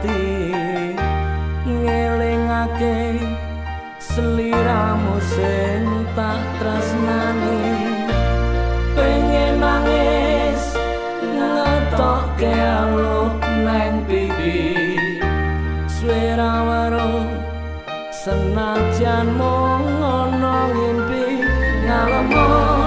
ati ngelingake seliramu sing tak tresnani. Pengen nangis ngetokke aluh nang pipi. Swara waro senajan mung ngono ngimpi ngalemo